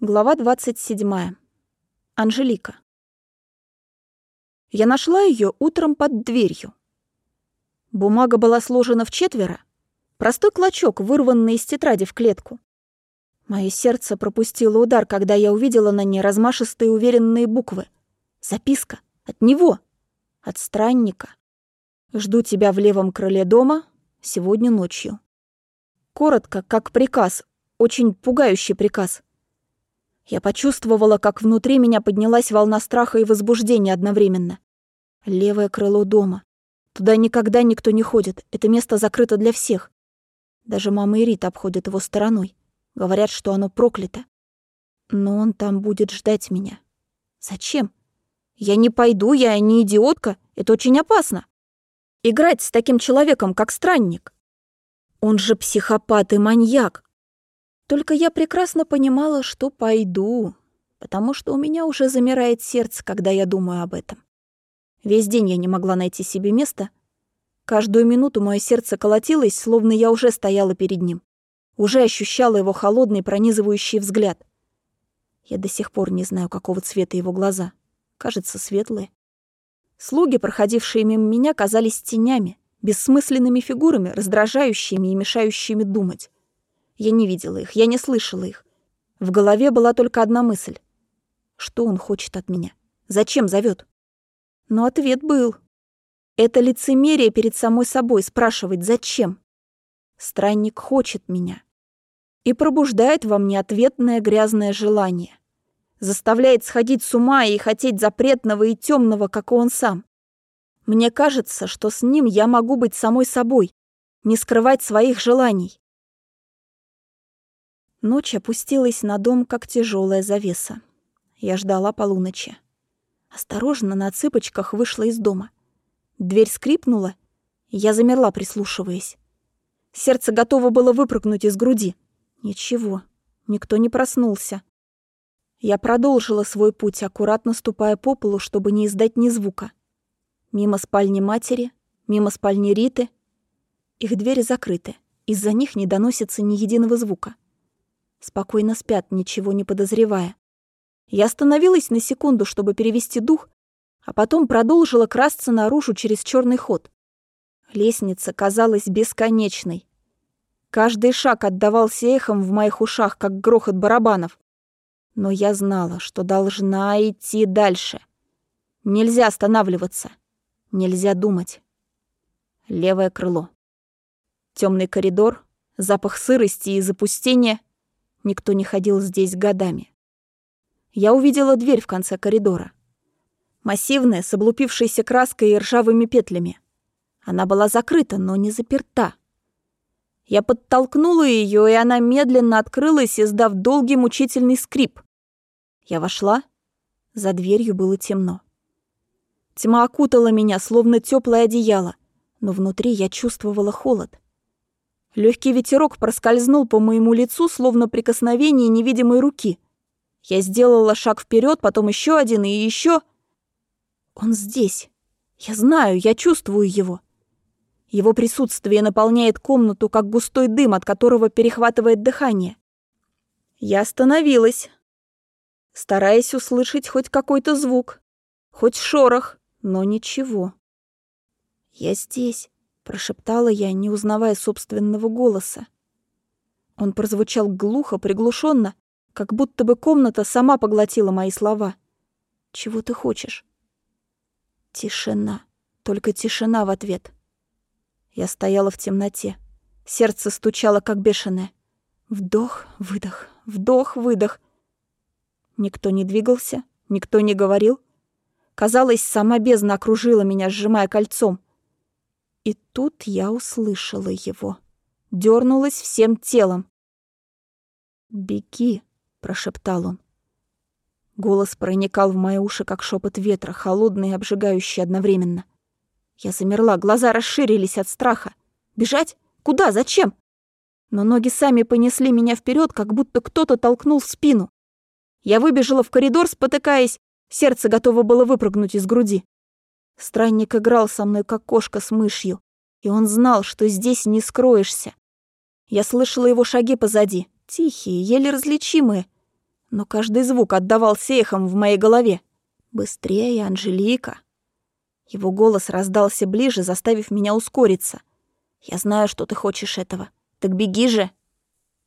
Глава 27. Анжелика. Я нашла ее утром под дверью. Бумага была сложена в четверо. Простой клочок, вырванный из тетради в клетку. Мое сердце пропустило удар, когда я увидела на ней размашистые уверенные буквы. Записка. От него. От странника. Жду тебя в левом крыле дома сегодня ночью. Коротко, как приказ. Очень пугающий приказ — я почувствовала, как внутри меня поднялась волна страха и возбуждения одновременно. Левое крыло дома. Туда никогда никто не ходит. Это место закрыто для всех. Даже мама и Рита обходят его стороной. Говорят, что оно проклято. Но он там будет ждать меня. Зачем? Я не пойду, я не идиотка. Это очень опасно. Играть с таким человеком, как странник. Он же психопат и маньяк. Только я прекрасно понимала, что пойду, потому что у меня уже замирает сердце, когда я думаю об этом. Весь день я не могла найти себе места. Каждую минуту мое сердце колотилось, словно я уже стояла перед ним. Уже ощущала его холодный пронизывающий взгляд. Я до сих пор не знаю, какого цвета его глаза. Кажется, светлые. Слуги, проходившие мимо меня, казались тенями, бессмысленными фигурами, раздражающими и мешающими думать. Я не видела их, я не слышала их. В голове была только одна мысль. Что он хочет от меня? Зачем зовет? Но ответ был. Это лицемерие перед самой собой спрашивать «зачем?». Странник хочет меня. И пробуждает во мне ответное грязное желание. Заставляет сходить с ума и хотеть запретного и темного, как он сам. Мне кажется, что с ним я могу быть самой собой, не скрывать своих желаний. Ночь опустилась на дом, как тяжелая завеса. Я ждала полуночи. Осторожно на цыпочках вышла из дома. Дверь скрипнула, я замерла, прислушиваясь. Сердце готово было выпрыгнуть из груди. Ничего, никто не проснулся. Я продолжила свой путь, аккуратно ступая по полу, чтобы не издать ни звука. Мимо спальни матери, мимо спальни Риты. Их двери закрыты, из-за них не доносится ни единого звука. Спокойно спят, ничего не подозревая. Я остановилась на секунду, чтобы перевести дух, а потом продолжила красться наружу через черный ход. Лестница казалась бесконечной. Каждый шаг отдавался эхом в моих ушах, как грохот барабанов. Но я знала, что должна идти дальше. Нельзя останавливаться. Нельзя думать. Левое крыло. Темный коридор, запах сырости и запустения — Никто не ходил здесь годами. Я увидела дверь в конце коридора. Массивная, с облупившейся краской и ржавыми петлями. Она была закрыта, но не заперта. Я подтолкнула ее, и она медленно открылась, издав долгий мучительный скрип. Я вошла. За дверью было темно. Тьма окутала меня, словно теплое одеяло, но внутри я чувствовала холод. Легкий ветерок проскользнул по моему лицу, словно прикосновение невидимой руки. Я сделала шаг вперед, потом еще один и еще. Он здесь. Я знаю, я чувствую его. Его присутствие наполняет комнату, как густой дым, от которого перехватывает дыхание. Я остановилась, стараясь услышать хоть какой-то звук, хоть шорох, но ничего. Я здесь прошептала я, не узнавая собственного голоса. Он прозвучал глухо, приглушенно, как будто бы комната сама поглотила мои слова. «Чего ты хочешь?» Тишина. Только тишина в ответ. Я стояла в темноте. Сердце стучало, как бешеное. Вдох, выдох, вдох, выдох. Никто не двигался, никто не говорил. Казалось, сама бездна окружила меня, сжимая кольцом. И тут я услышала его. Дёрнулась всем телом. «Беги», — прошептал он. Голос проникал в мои уши, как шепот ветра, холодный и обжигающий одновременно. Я замерла, глаза расширились от страха. Бежать? Куда? Зачем? Но ноги сами понесли меня вперед, как будто кто-то толкнул в спину. Я выбежала в коридор, спотыкаясь, сердце готово было выпрыгнуть из груди. Странник играл со мной, как кошка с мышью, и он знал, что здесь не скроешься. Я слышала его шаги позади, тихие, еле различимые, но каждый звук отдавался эхом в моей голове. «Быстрее, Анжелика!» Его голос раздался ближе, заставив меня ускориться. «Я знаю, что ты хочешь этого. Так беги же!»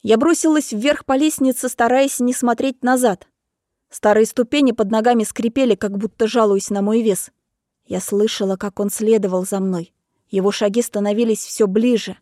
Я бросилась вверх по лестнице, стараясь не смотреть назад. Старые ступени под ногами скрипели, как будто жалуясь на мой вес. Я слышала, как он следовал за мной. Его шаги становились все ближе.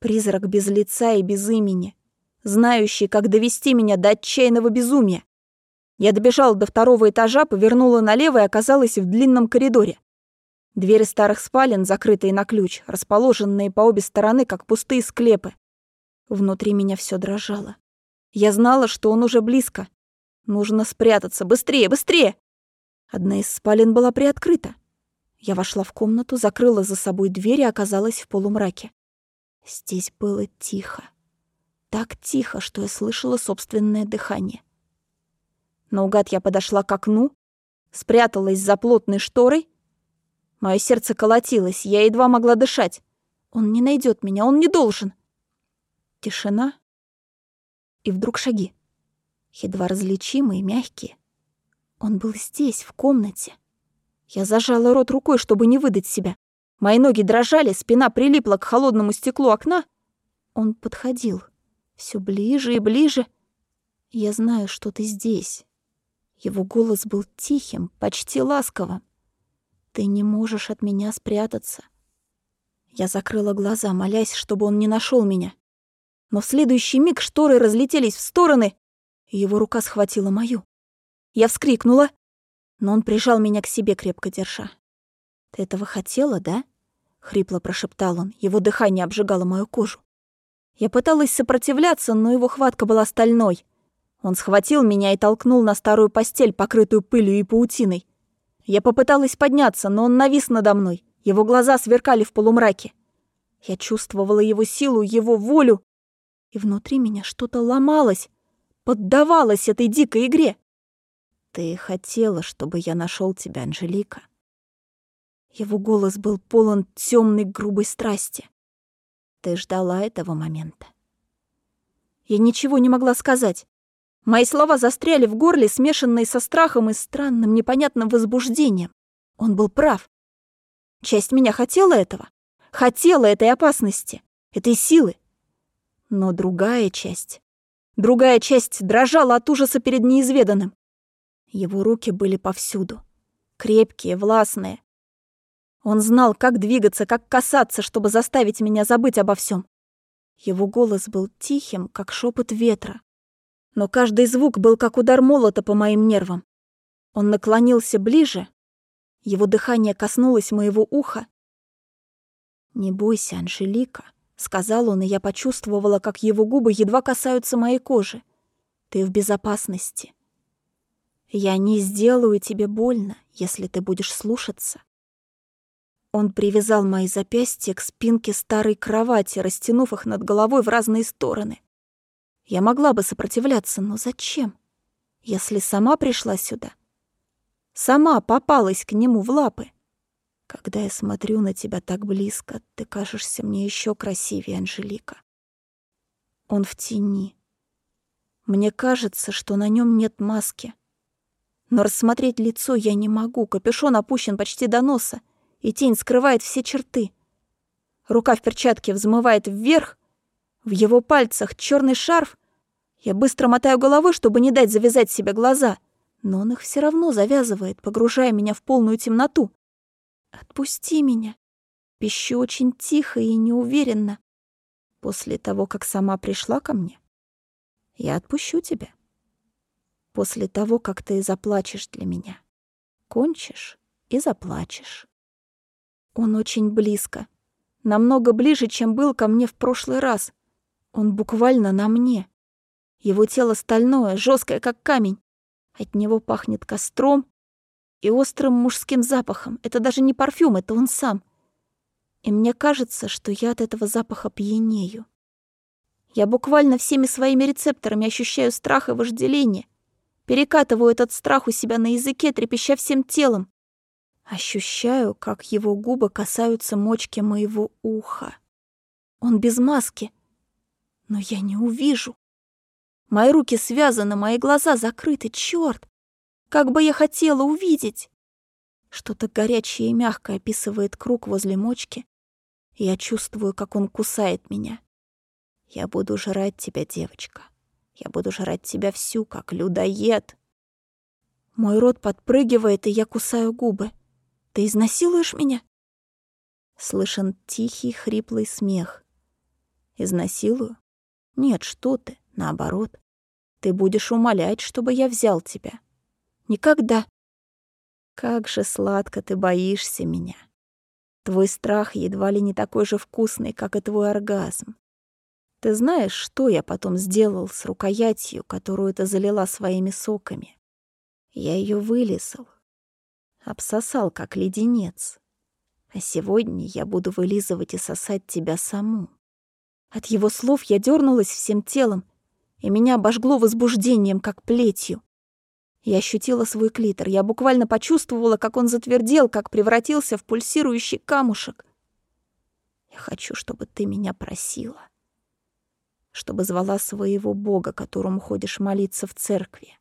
Призрак без лица и без имени, знающий, как довести меня до отчаянного безумия. Я добежала до второго этажа, повернула налево и оказалась в длинном коридоре. Двери старых спален, закрытые на ключ, расположенные по обе стороны, как пустые склепы. Внутри меня все дрожало. Я знала, что он уже близко. Нужно спрятаться. Быстрее, быстрее! Одна из спален была приоткрыта. Я вошла в комнату, закрыла за собой дверь и оказалась в полумраке. Здесь было тихо. Так тихо, что я слышала собственное дыхание. Наугад я подошла к окну, спряталась за плотной шторой. Мое сердце колотилось, я едва могла дышать. Он не найдет меня, он не должен. Тишина. И вдруг шаги. Едва различимые, мягкие. Он был здесь, в комнате. Я зажала рот рукой, чтобы не выдать себя. Мои ноги дрожали, спина прилипла к холодному стеклу окна. Он подходил. все ближе и ближе. Я знаю, что ты здесь. Его голос был тихим, почти ласковым. Ты не можешь от меня спрятаться. Я закрыла глаза, молясь, чтобы он не нашел меня. Но в следующий миг шторы разлетелись в стороны, и его рука схватила мою. Я вскрикнула, но он прижал меня к себе, крепко держа. «Ты этого хотела, да?» — хрипло прошептал он. Его дыхание обжигало мою кожу. Я пыталась сопротивляться, но его хватка была стальной. Он схватил меня и толкнул на старую постель, покрытую пылью и паутиной. Я попыталась подняться, но он навис надо мной. Его глаза сверкали в полумраке. Я чувствовала его силу, его волю, и внутри меня что-то ломалось, поддавалось этой дикой игре. Ты хотела, чтобы я нашел тебя, Анжелика. Его голос был полон темной грубой страсти. Ты ждала этого момента. Я ничего не могла сказать. Мои слова застряли в горле, смешанные со страхом и странным непонятным возбуждением. Он был прав. Часть меня хотела этого. Хотела этой опасности, этой силы. Но другая часть... Другая часть дрожала от ужаса перед неизведанным. Его руки были повсюду. Крепкие, властные. Он знал, как двигаться, как касаться, чтобы заставить меня забыть обо всем. Его голос был тихим, как шепот ветра, но каждый звук был как удар молота по моим нервам. Он наклонился ближе, его дыхание коснулось моего уха. «Не бойся, Анжелика», — сказал он, и я почувствовала, как его губы едва касаются моей кожи. «Ты в безопасности. Я не сделаю тебе больно, если ты будешь слушаться». Он привязал мои запястья к спинке старой кровати, растянув их над головой в разные стороны. Я могла бы сопротивляться, но зачем? Если сама пришла сюда. Сама попалась к нему в лапы. Когда я смотрю на тебя так близко, ты кажешься мне еще красивее, Анжелика. Он в тени. Мне кажется, что на нем нет маски. Но рассмотреть лицо я не могу, капюшон опущен почти до носа, и тень скрывает все черты. Рука в перчатке взмывает вверх, в его пальцах черный шарф. Я быстро мотаю головой, чтобы не дать завязать себе глаза, но он их все равно завязывает, погружая меня в полную темноту. «Отпусти меня!» Пищу очень тихо и неуверенно. После того, как сама пришла ко мне, я отпущу тебя. После того, как ты заплачешь для меня. Кончишь и заплачешь. Он очень близко. Намного ближе, чем был ко мне в прошлый раз. Он буквально на мне. Его тело стальное, жесткое, как камень. От него пахнет костром и острым мужским запахом. Это даже не парфюм, это он сам. И мне кажется, что я от этого запаха пьянею. Я буквально всеми своими рецепторами ощущаю страх и вожделение. Перекатываю этот страх у себя на языке, трепеща всем телом. Ощущаю, как его губы касаются мочки моего уха. Он без маски, но я не увижу. Мои руки связаны, мои глаза закрыты. Чёрт! Как бы я хотела увидеть! Что-то горячее и мягкое описывает круг возле мочки. Я чувствую, как он кусает меня. Я буду жрать тебя, девочка. Я буду жрать тебя всю, как людоед. Мой рот подпрыгивает, и я кусаю губы. Ты изнасилуешь меня? Слышен тихий, хриплый смех. Изнасилую? Нет, что ты, наоборот. Ты будешь умолять, чтобы я взял тебя. Никогда. Как же сладко ты боишься меня. Твой страх едва ли не такой же вкусный, как и твой оргазм. Ты знаешь, что я потом сделал с рукоятью, которую ты залила своими соками? Я ее вылезал, обсосал, как леденец. А сегодня я буду вылизывать и сосать тебя саму. От его слов я дернулась всем телом, и меня обожгло возбуждением, как плетью. Я ощутила свой клитор, я буквально почувствовала, как он затвердел, как превратился в пульсирующий камушек. Я хочу, чтобы ты меня просила чтобы звала своего Бога, которому ходишь молиться в церкви.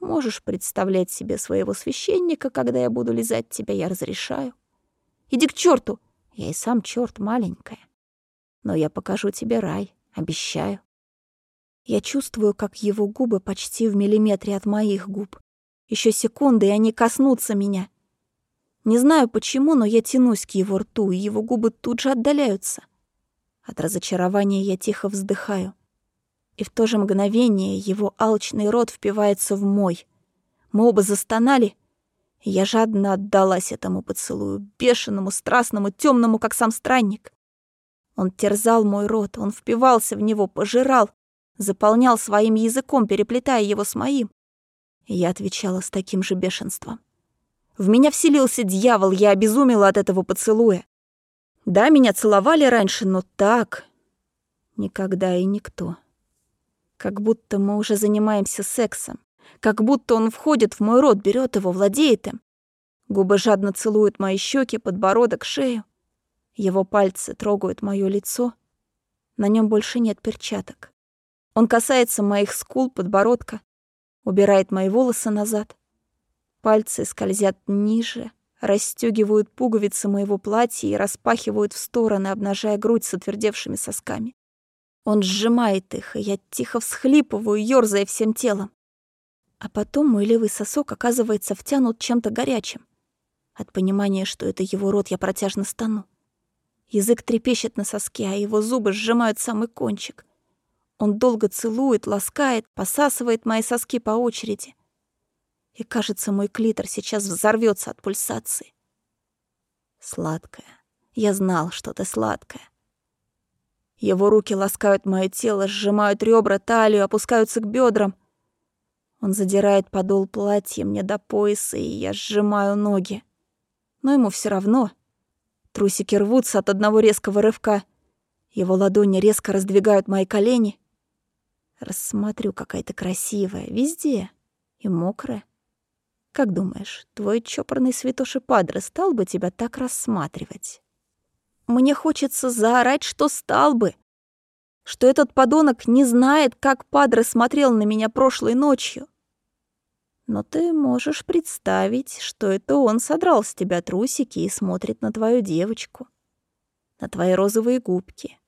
Можешь представлять себе своего священника, когда я буду лизать тебя, я разрешаю. Иди к черту! Я и сам черт маленькая. Но я покажу тебе рай, обещаю. Я чувствую, как его губы почти в миллиметре от моих губ. Еще секунды, и они коснутся меня. Не знаю почему, но я тянусь к его рту, и его губы тут же отдаляются — от разочарования я тихо вздыхаю. И в то же мгновение его алчный рот впивается в мой. Мы оба застонали, я жадно отдалась этому поцелую, бешеному, страстному, темному, как сам странник. Он терзал мой рот, он впивался в него, пожирал, заполнял своим языком, переплетая его с моим. Я отвечала с таким же бешенством. В меня вселился дьявол, я обезумела от этого поцелуя. Да, меня целовали раньше, но так никогда и никто. Как будто мы уже занимаемся сексом. Как будто он входит в мой рот, берет его, владеет им. Губы жадно целуют мои щеки, подбородок, шею. Его пальцы трогают мое лицо. На нем больше нет перчаток. Он касается моих скул, подбородка, убирает мои волосы назад. Пальцы скользят ниже, расстегивают пуговицы моего платья и распахивают в стороны, обнажая грудь с отвердевшими сосками. Он сжимает их, и я тихо всхлипываю, ёрзая всем телом. А потом мой левый сосок оказывается втянут чем-то горячим. От понимания, что это его рот, я протяжно стану. Язык трепещет на соске, а его зубы сжимают самый кончик. Он долго целует, ласкает, посасывает мои соски по очереди — и, кажется, мой клитор сейчас взорвется от пульсации. Сладкая. Я знал, что ты сладкая. Его руки ласкают мое тело, сжимают ребра, талию, опускаются к бедрам. Он задирает подол платья мне до пояса, и я сжимаю ноги. Но ему все равно. Трусики рвутся от одного резкого рывка. Его ладони резко раздвигают мои колени. Рассмотрю, какая ты красивая, везде. И мокрая. Как думаешь, твой чопорный святоши Падре стал бы тебя так рассматривать? Мне хочется заорать, что стал бы. Что этот подонок не знает, как Падре смотрел на меня прошлой ночью. Но ты можешь представить, что это он содрал с тебя трусики и смотрит на твою девочку, на твои розовые губки.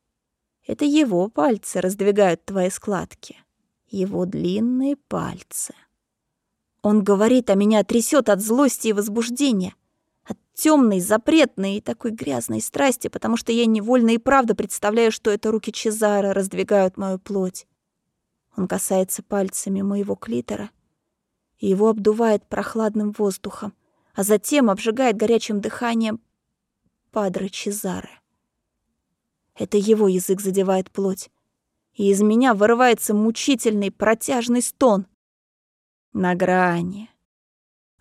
Это его пальцы раздвигают твои складки, его длинные пальцы. Он говорит, а меня трясет от злости и возбуждения, от темной, запретной и такой грязной страсти, потому что я невольно и правда представляю, что это руки Чезара раздвигают мою плоть. Он касается пальцами моего клитора, и его обдувает прохладным воздухом, а затем обжигает горячим дыханием Падре Чезаре. Это его язык задевает плоть, и из меня вырывается мучительный протяжный стон — на грани.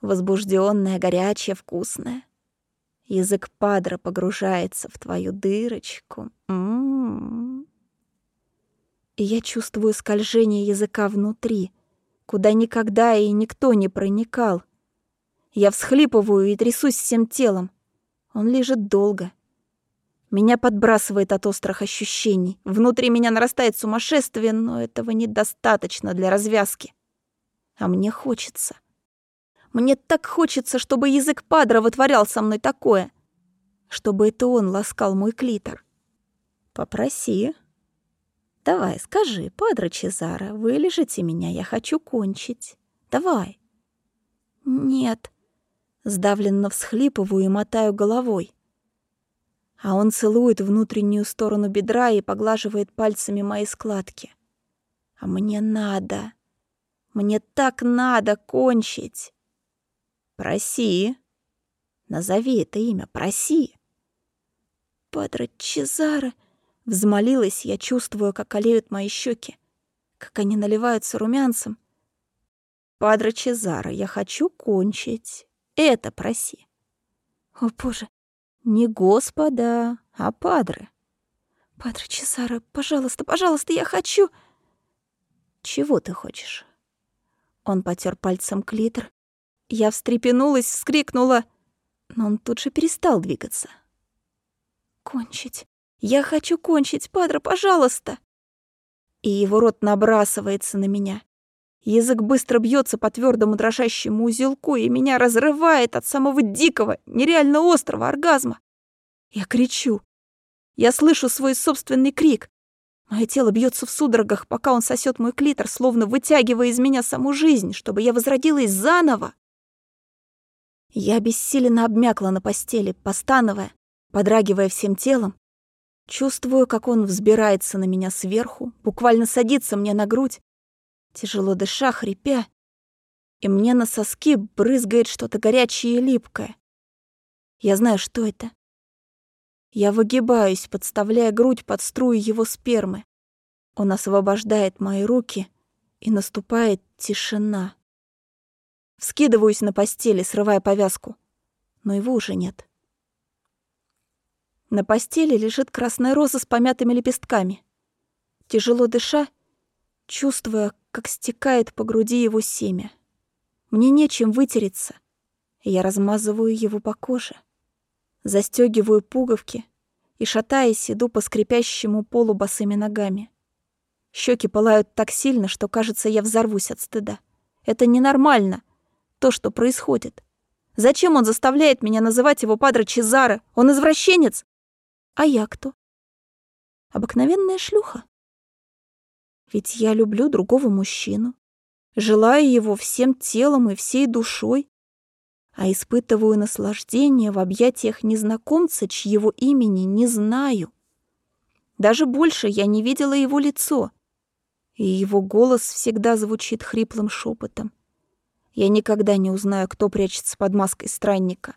Возбужденная, горячая, вкусная. Язык падра погружается в твою дырочку. М -м -м. И я чувствую скольжение языка внутри, куда никогда и никто не проникал. Я всхлипываю и трясусь всем телом. Он лежит долго. Меня подбрасывает от острых ощущений. Внутри меня нарастает сумасшествие, но этого недостаточно для развязки. А мне хочется. Мне так хочется, чтобы язык Падра вытворял со мной такое. Чтобы это он ласкал мой клитор. Попроси. Давай, скажи, Падре Чезаро, вылежите меня, я хочу кончить. Давай. Нет. Сдавленно всхлипываю и мотаю головой. А он целует внутреннюю сторону бедра и поглаживает пальцами мои складки. А мне надо. Мне так надо кончить. Проси. Назови это имя, проси. Падре Чезаро, взмолилась я, чувствуя, как олеют мои щеки, как они наливаются румянцем. Падре Чезаро, я хочу кончить. Это проси. О, боже, не Господа, а Падре. Падре Чезаро, пожалуйста, пожалуйста, я хочу... Чего ты хочешь? Он потер пальцем клитор. Я встрепенулась, вскрикнула, но он тут же перестал двигаться. «Кончить! Я хочу кончить, Падре, пожалуйста!» И его рот набрасывается на меня. Язык быстро бьется по твердому дрожащему узелку, и меня разрывает от самого дикого, нереально острого оргазма. Я кричу. Я слышу свой собственный крик. Мое тело бьется в судорогах, пока он сосет мой клитор, словно вытягивая из меня саму жизнь, чтобы я возродилась заново. Я бессиленно обмякла на постели, постановая, подрагивая всем телом. Чувствую, как он взбирается на меня сверху, буквально садится мне на грудь, тяжело дыша, хрипя, и мне на соски брызгает что-то горячее и липкое. Я знаю, что это. Я выгибаюсь, подставляя грудь под струю его спермы. Он освобождает мои руки, и наступает тишина. Вскидываюсь на постели, срывая повязку, но его уже нет. На постели лежит красная роза с помятыми лепестками. Тяжело дыша, чувствуя, как стекает по груди его семя. Мне нечем вытереться, и я размазываю его по коже застегиваю пуговки и, шатаясь, иду по скрипящему полу босыми ногами. Щеки пылают так сильно, что, кажется, я взорвусь от стыда. Это ненормально, то, что происходит. Зачем он заставляет меня называть его Падре Чезаро? Он извращенец? А я кто? Обыкновенная шлюха. Ведь я люблю другого мужчину, желаю его всем телом и всей душой, а испытываю наслаждение в объятиях незнакомца, чьего имени не знаю. Даже больше я не видела его лицо, и его голос всегда звучит хриплым шепотом. Я никогда не узнаю, кто прячется под маской странника.